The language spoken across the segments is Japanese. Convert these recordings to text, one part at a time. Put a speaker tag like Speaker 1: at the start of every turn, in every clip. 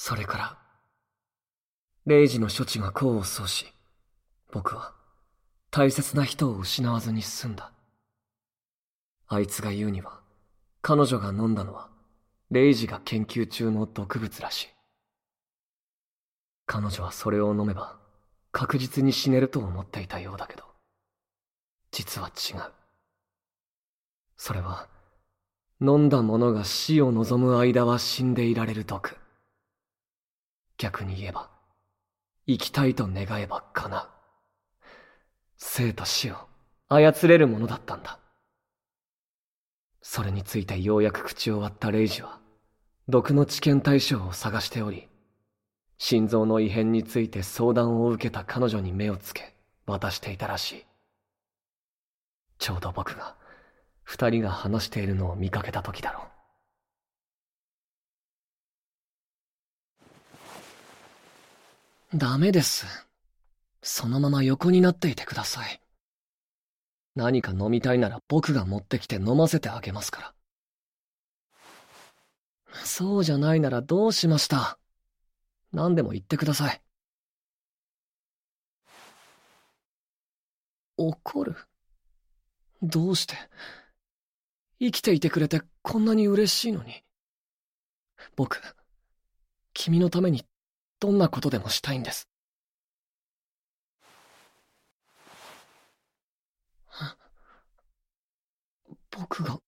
Speaker 1: それから、レイジの処置が功を奏し、僕は大切な人を失わずに済んだ。あいつが言うには、彼女が飲んだのは、レイジが研究中の毒物らしい。彼女はそれを飲めば、確実に死ねると思っていたようだけど、実は違う。それは、飲んだ者が死を望む間は死んでいられる毒。逆に言えば、生きたいと願えば叶う。生と死を操れるものだったんだ。それについてようやく口を割ったレイジは、毒の治験対象を探しており、心臓の異変について相談を受けた彼女に目をつけ、渡していたらしい。ちょうど僕が、二人が話しているのを見かけた時だろう。ダメです。そのまま横になっていてください。何か飲みたいなら僕が持ってきて飲ませてあげますから。そうじゃないならどうしました何でも言ってください。怒る？どうして？生きていてくれてこんなに嬉しいのに。僕、君のためにどんなことでもしたいんです。僕が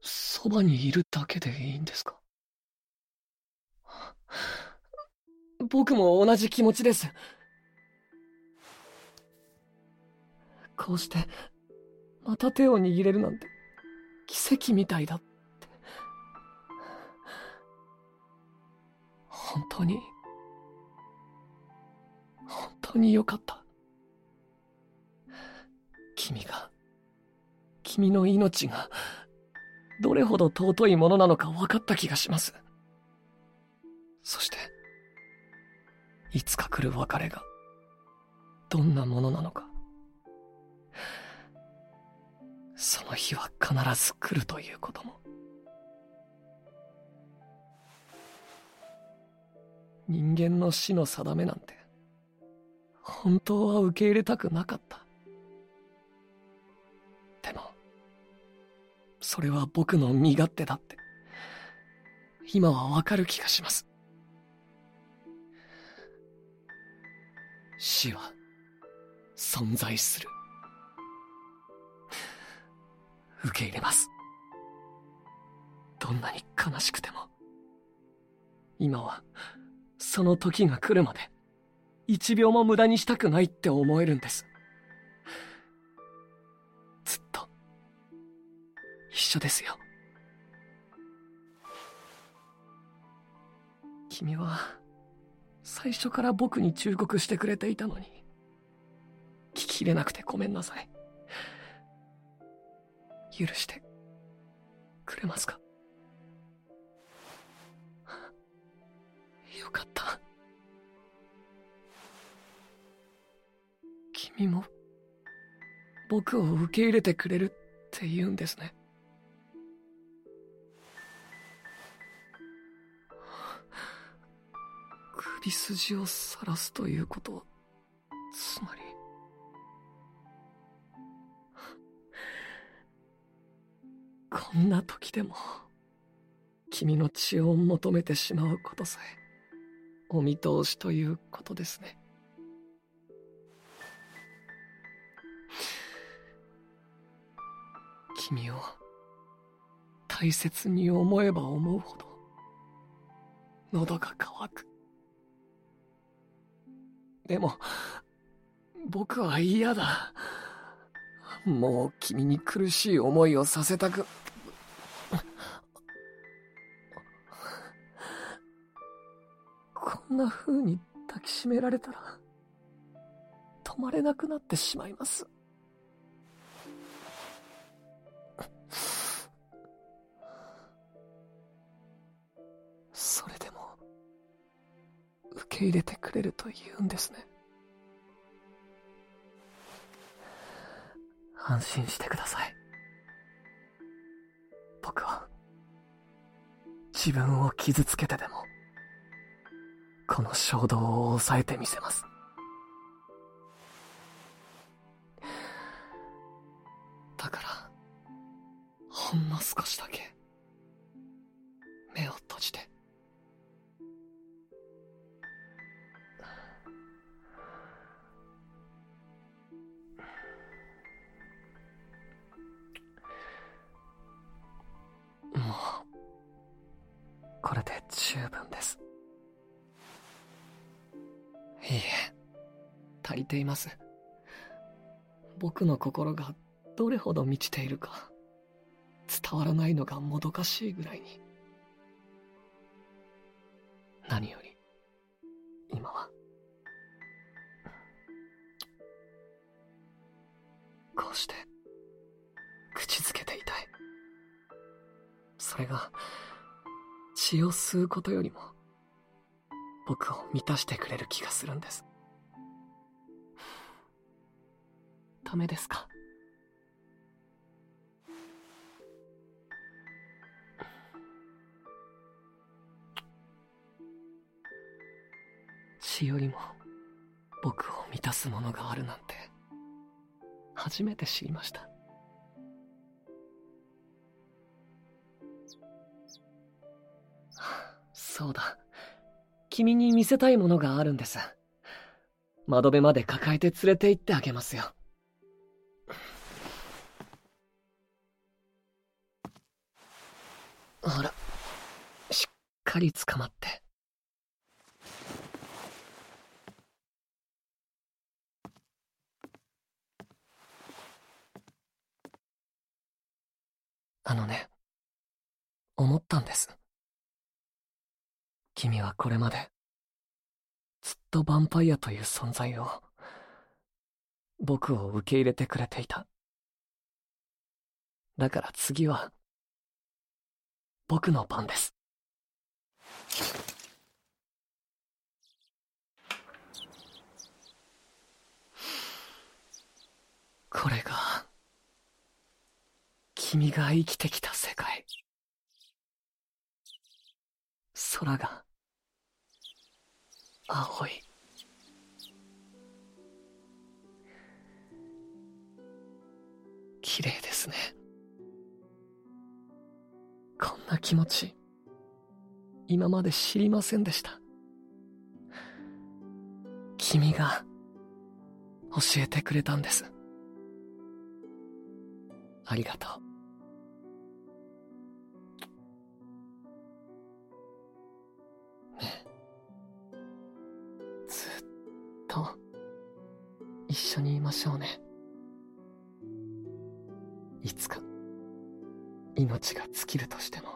Speaker 1: そばにいるだけでいいんですか？僕も同じ気持ちです。こうして、また手を握れるなんて、奇跡みたいだって。本当に、当によかった。君が、君の命が、どれほど尊いものなのか分かった気がします。そして、いつか来る別れが、どんなものなのか。その日は必ず来るということも。人間の死の定めなんて、本当は受け入れたくなかった。でも、それは僕の身勝手だって、今はわかる気がします。死は存在する。受け入れます。どんなに悲しくても。今は、その時が来るまで、一秒も無駄にしたくないって思えるんです。ずっと、一緒ですよ。君は、最初から僕に忠告してくれていたのに、聞き入れなくてごめんなさい。許してくれますか？よかった。君も僕を受け入れてくれるって言うんですね。首筋を晒すということは、つまり。こんな時でも、君の血を求めてしまうことさえ、お見通しということですね。君を大切に思えば思うほど喉が渇くでも、僕は嫌だ。もう君に苦しい思いをさせたく。こんな風に抱きしめられたら、止まれなくなってしまいます。受け入れてくれると言うんですね。安心してください。僕は、自分を傷つけてでも、この衝動を抑えてみせます。だから、ほんの少しだけ、これで十分です。いいえ、足りています。僕の心がどれほど満ちているか、伝わらないのがもどかしいぐらいに。何より、今は、こうして、口づけていたい。それが、血を吸うことよりも、僕を満たしてくれる気がするんです。ダメですか？血よりも僕を満たすものがあるなんて初めて知りましたそうだ君に見せたいものがあるんです。窓辺まで抱えて連れて行ってあげますよ。ほら、しっかり捕まって。あのね、思ったんです。君はこれまで、ずっとヴァンパイアという存在を、僕を受け入れてくれていた。だから次は、僕の番です。これが、君が生きてきた世界。空が、青い。綺麗ですね。こんな気持ち、今まで知りませんでした。君が、教えてくれたんです。ありがとう。一緒にいましょうね。いつか、命が尽きるとしても、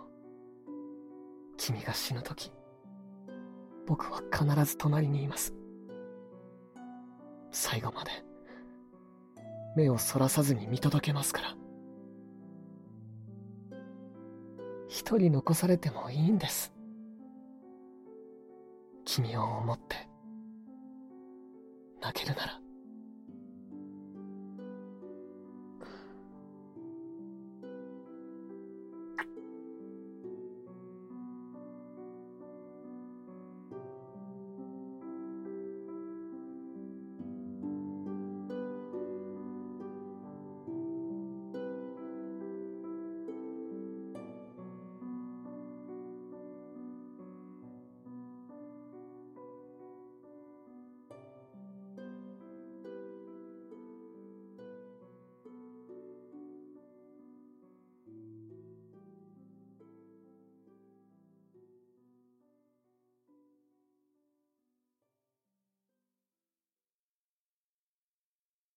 Speaker 1: 君が死ぬとき、僕は必ず隣にいます。最後まで、目をそらさずに見届けますから。一人残されてもいいんです。君を思って。泣けるなら